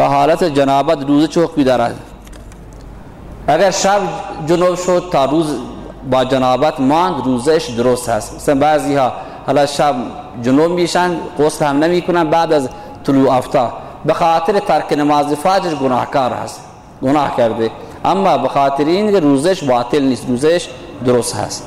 تا حالت جنابت روز چوک میدارد اگر شب جنوب شد تا روز با جنابت ماند روزش درست هست مثلا بعضی ها حالا شب جنوب میشن غسل هم نمی‌کنن بعد از طلوع آفتاب. به خاطر ترک نماز فجر گناهکار هست گناه کرده. اما به خاطر این روزش باطل نیست روزش درست هست